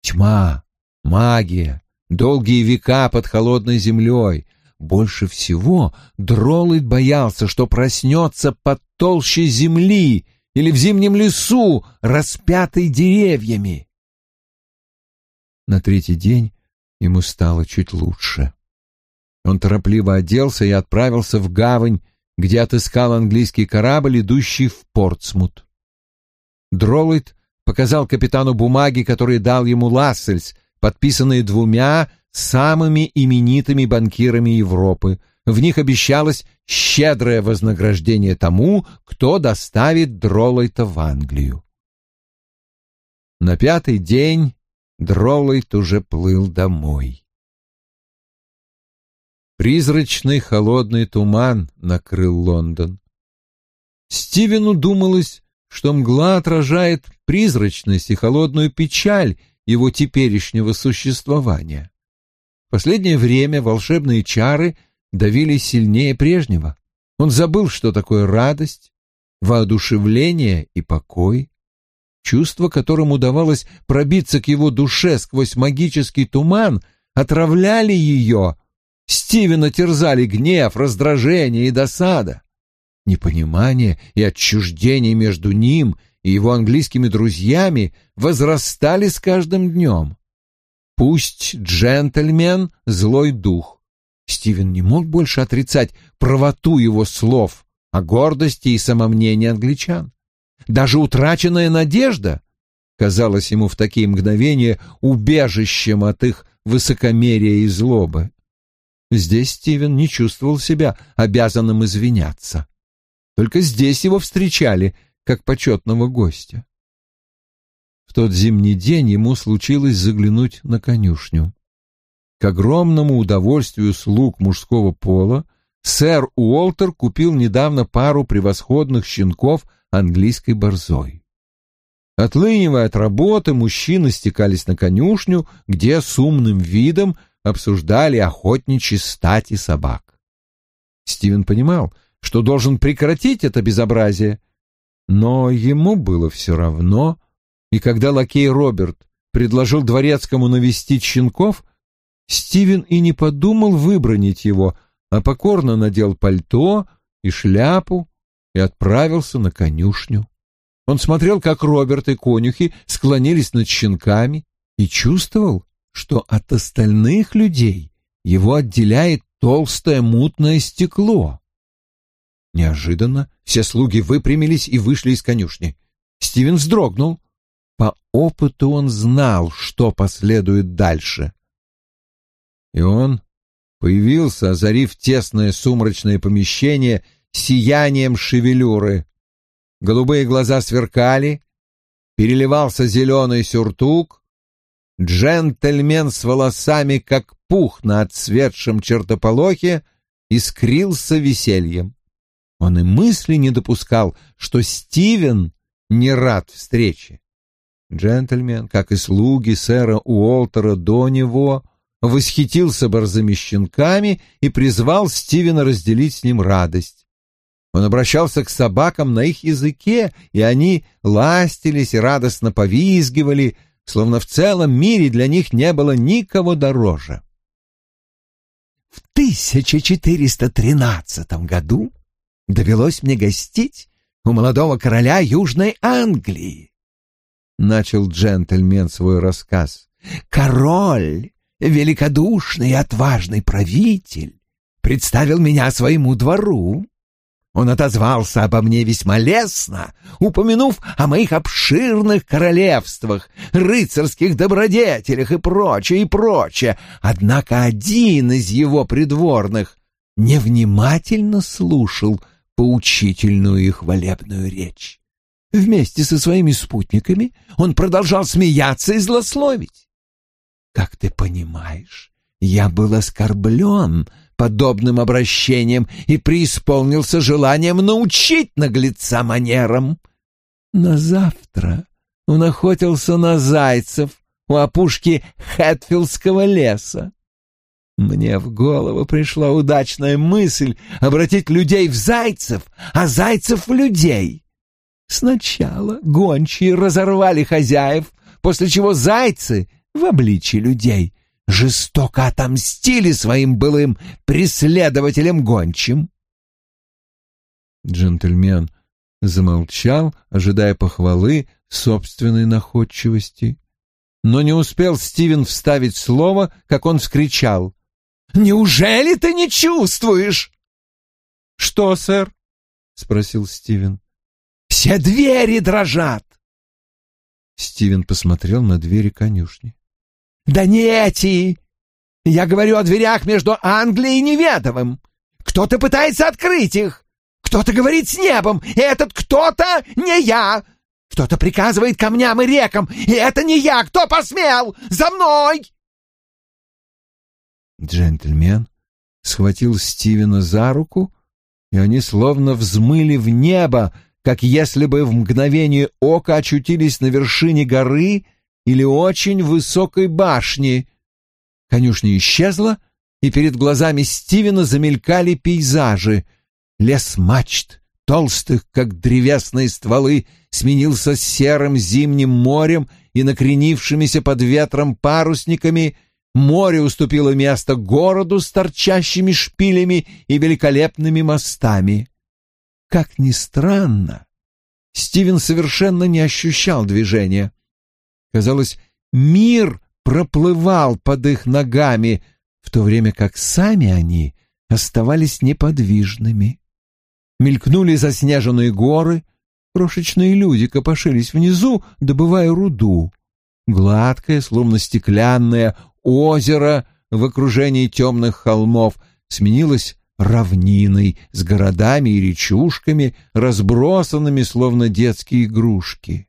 Тьма, магия, долгие века под холодной землей. Больше всего Дроллайт боялся, что проснется под толще земли или в зимнем лесу, распятый деревьями. На третий день ему стало чуть лучше. Он торопливо оделся и отправился в гавань, где отыскал английский корабль, идущий в Портсмут. Дроллайт показал капитану бумаги, которые дал ему Лассельс, подписанные двумя самыми именитыми банкирами Европы, В них обещалось щедрое вознаграждение тому, кто доставит Дроллайта в Англию. На пятый день Дроллайт уже плыл домой. Призрачный холодный туман накрыл Лондон. Стивену думалось, что мгла отражает призрачность и холодную печаль его теперешнего существования. В последнее время волшебные чары давили сильнее прежнего. Он забыл, что такое радость, воодушевление и покой. Чувство, которым удавалось пробиться к его душе сквозь магический туман, отравляли ее. Стивена терзали гнев, раздражение и досада. Непонимание и отчуждение между ним и его английскими друзьями возрастали с каждым днем. Пусть джентльмен — злой дух. Стивен не мог больше отрицать правоту его слов о гордости и самомнении англичан. Даже утраченная надежда казалась ему в такие мгновения убежищем от их высокомерия и злобы. Здесь Стивен не чувствовал себя обязанным извиняться. Только здесь его встречали как почетного гостя. В тот зимний день ему случилось заглянуть на конюшню. К огромному удовольствию слуг мужского пола сэр Уолтер купил недавно пару превосходных щенков английской борзой. Отлынивая от работы, мужчины стекались на конюшню, где с умным видом обсуждали охотничьи стати собак. Стивен понимал, что должен прекратить это безобразие. Но ему было все равно, и когда лакей Роберт предложил дворецкому навестить щенков, Стивен и не подумал выбронить его, а покорно надел пальто и шляпу и отправился на конюшню. Он смотрел, как Роберт и конюхи склонились над щенками и чувствовал, что от остальных людей его отделяет толстое мутное стекло. Неожиданно все слуги выпрямились и вышли из конюшни. Стивен вздрогнул. По опыту он знал, что последует дальше. И он появился, озарив тесное сумрачное помещение сиянием шевелюры. Голубые глаза сверкали, переливался зеленый сюртук. Джентльмен с волосами, как пух на отсветшем чертополохе, искрился весельем. Он и мысли не допускал, что Стивен не рад встрече. Джентльмен, как и слуги сэра Уолтера до него, восхитился борзыми щенками и призвал Стивена разделить с ним радость. Он обращался к собакам на их языке, и они ластились и радостно повизгивали, словно в целом мире для них не было никого дороже. В 1413 году довелось мне гостить у молодого короля Южной Англии. Начал джентльмен свой рассказ. Король, великодушный и отважный правитель, представил меня своему двору. Он отозвался обо мне весьма лестно, упомянув о моих обширных королевствах, рыцарских добродетелях и прочее, и прочее. Однако один из его придворных невнимательно слушал — поучительную и хвалебную речь. Вместе со своими спутниками он продолжал смеяться и злословить. Как ты понимаешь, я был оскорблен подобным обращением и преисполнился желанием научить наглеца манерам. На завтра он охотился на зайцев у опушки Хэтфилдского леса. Мне в голову пришла удачная мысль обратить людей в зайцев, а зайцев в людей. Сначала гончие разорвали хозяев, после чего зайцы в обличье людей жестоко отомстили своим былым преследователям гончим. Джентльмен замолчал, ожидая похвалы собственной находчивости. Но не успел Стивен вставить слово, как он вскричал. Неужели ты не чувствуешь? Что, сэр? спросил Стивен. Все двери дрожат. Стивен посмотрел на двери конюшни. Да не эти. Я говорю о дверях между Англией и Неведовым. Кто-то пытается открыть их. Кто-то говорит с небом, и этот кто-то не я. Кто-то приказывает камням и рекам, и это не я. Кто посмел? За мной!» Джентльмен схватил Стивена за руку, и они словно взмыли в небо, как если бы в мгновение ока очутились на вершине горы или очень высокой башни. Конюшня исчезла, и перед глазами Стивена замелькали пейзажи. Лес мачт, толстых, как древесные стволы, сменился серым зимним морем и накренившимися под ветром парусниками. Море уступило место городу с торчащими шпилями и великолепными мостами. Как ни странно, Стивен совершенно не ощущал движения. Казалось, мир проплывал под их ногами, в то время как сами они оставались неподвижными. Мелькнули заснеженные горы, крошечные люди копошились внизу, добывая руду. Гладкое, словно стеклянное озеро в окружении темных холмов сменилось равниной с городами и речушками, разбросанными, словно детские игрушки.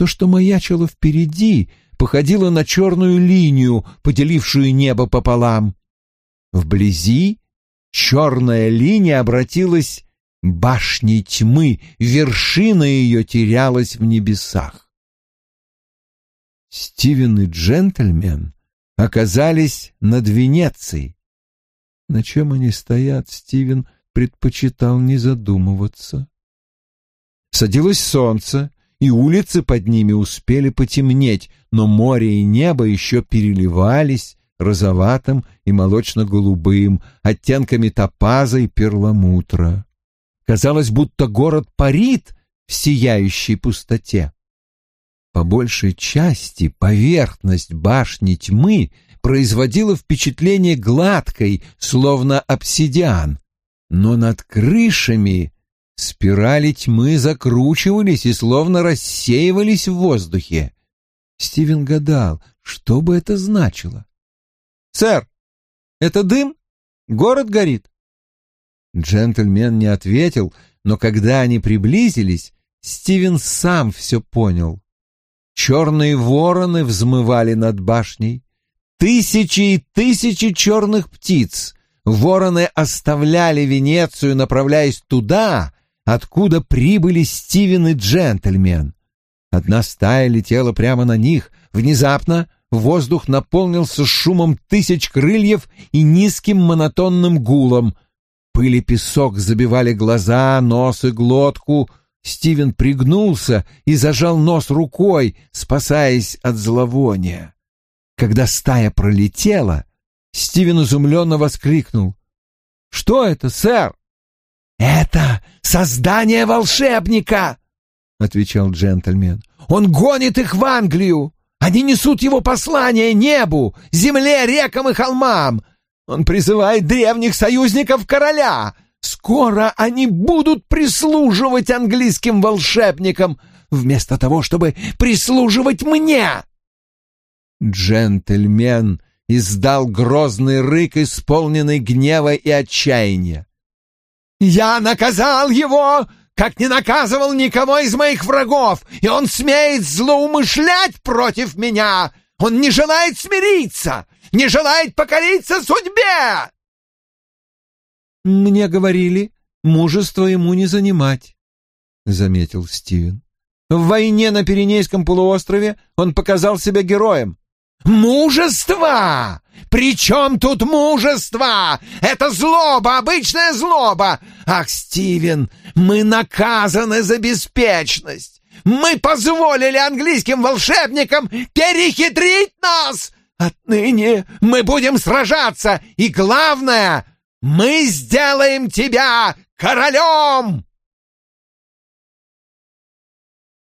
То, что маячило впереди, походило на черную линию, поделившую небо пополам. Вблизи черная линия обратилась башней тьмы, вершина ее терялась в небесах. Стивен и джентльмен оказались над Венецией. На чем они стоят, Стивен предпочитал не задумываться. Садилось солнце, и улицы под ними успели потемнеть, но море и небо еще переливались розоватым и молочно-голубым, оттенками топаза и перламутра. Казалось, будто город парит в сияющей пустоте. По большей части поверхность башни тьмы производила впечатление гладкой, словно обсидиан, но над крышами спирали тьмы закручивались и словно рассеивались в воздухе. Стивен гадал, что бы это значило. «Сэр, это дым? Город горит?» Джентльмен не ответил, но когда они приблизились, Стивен сам все понял. Черные вороны взмывали над башней. Тысячи и тысячи черных птиц. Вороны оставляли Венецию, направляясь туда, откуда прибыли Стивен и джентльмен. Одна стая летела прямо на них. Внезапно воздух наполнился шумом тысяч крыльев и низким монотонным гулом. Пыль и песок забивали глаза, нос и глотку — Стивен пригнулся и зажал нос рукой, спасаясь от зловония. Когда стая пролетела, Стивен изумленно воскликнул. «Что это, сэр?» «Это создание волшебника!» — отвечал джентльмен. «Он гонит их в Англию! Они несут его послание небу, земле, рекам и холмам! Он призывает древних союзников короля!» Скоро они будут прислуживать английским волшебникам, вместо того, чтобы прислуживать мне!» Джентльмен издал грозный рык, исполненный гнева и отчаяния. «Я наказал его, как не наказывал никого из моих врагов, и он смеет злоумышлять против меня! Он не желает смириться, не желает покориться судьбе!» «Мне говорили, мужество ему не занимать», — заметил Стивен. «В войне на Пиренейском полуострове он показал себя героем». «Мужество! При чем тут мужество? Это злоба, обычная злоба! Ах, Стивен, мы наказаны за беспечность! Мы позволили английским волшебникам перехитрить нас! Отныне мы будем сражаться, и главное, мы сделаем тебя королем!»